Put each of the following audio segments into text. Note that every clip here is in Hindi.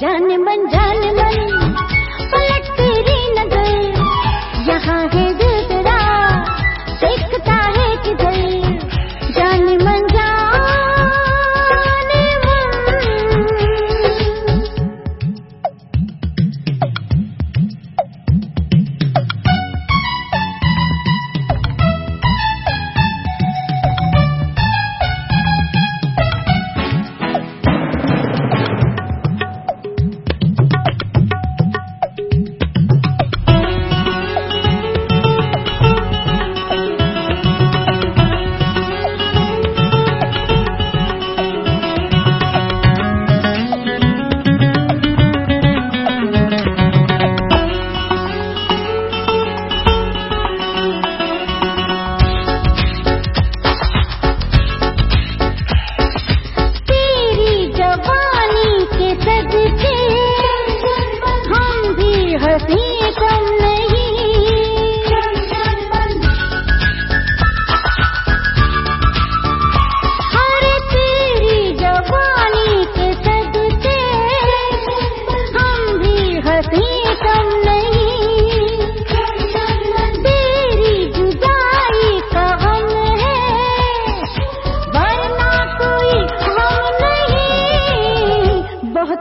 जान मन जान मन।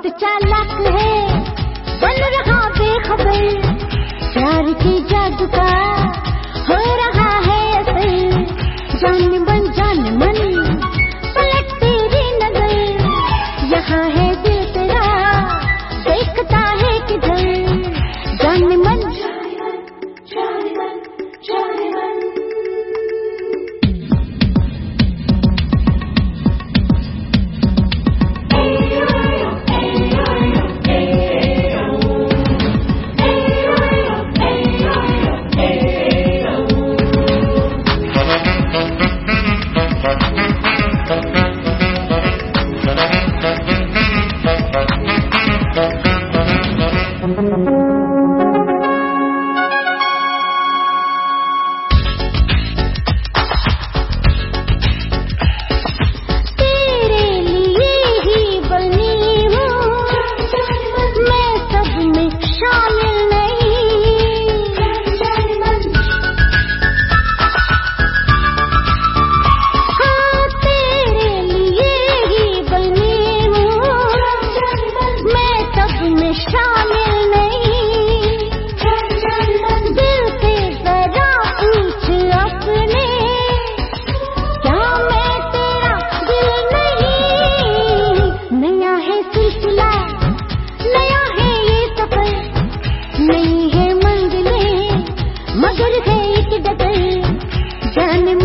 बहुत चालाक है। बन रहा बेखबर प्यार की जादू का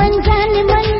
मन जान मन